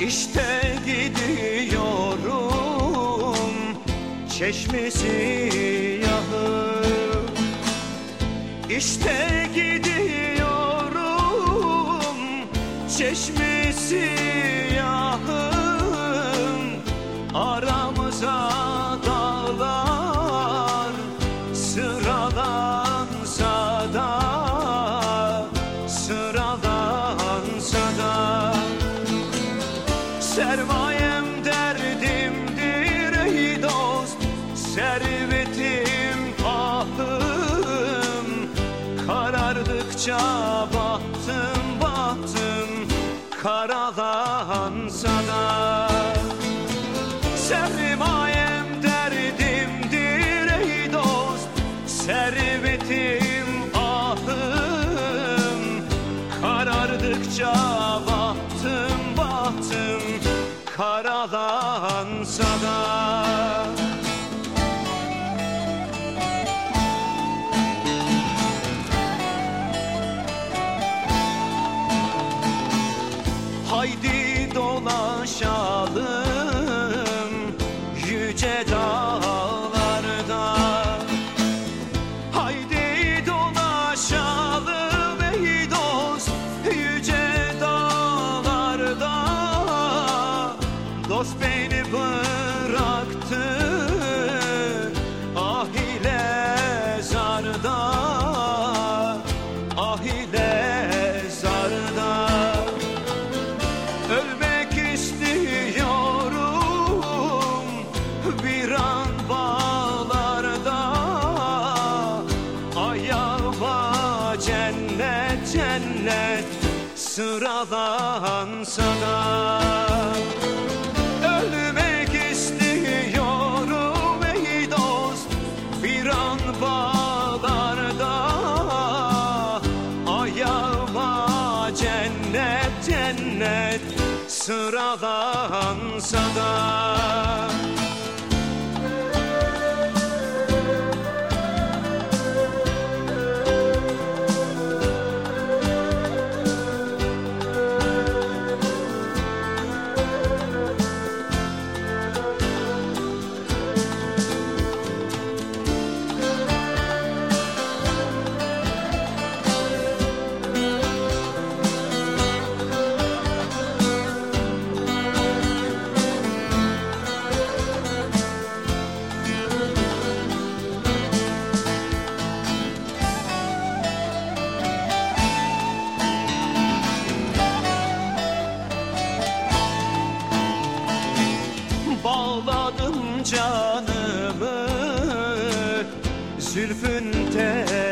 İşte gidiyorum çeşmesi yahı. İşte gidiyorum çeşmesi Servetim ahım. Karardıkça bahtım bahtım. Karalansa da. Sermayem derdimdir ey dost. Servetim ahım. Karardıkça bahtım bahtım. Karalansa da Beni bıraktı. Ah ile zarda. Ah ile zarda. Ölmek istiyorum bir an bağlarda. Ayağıma cennet cennet sıralansa da bağlarda Ayağıma cennet cennet sıralansa da zülfün teline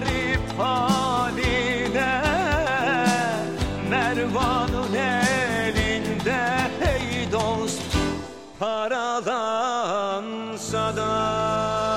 Garip haline Mervan'ın elinde ey dost Paralansa da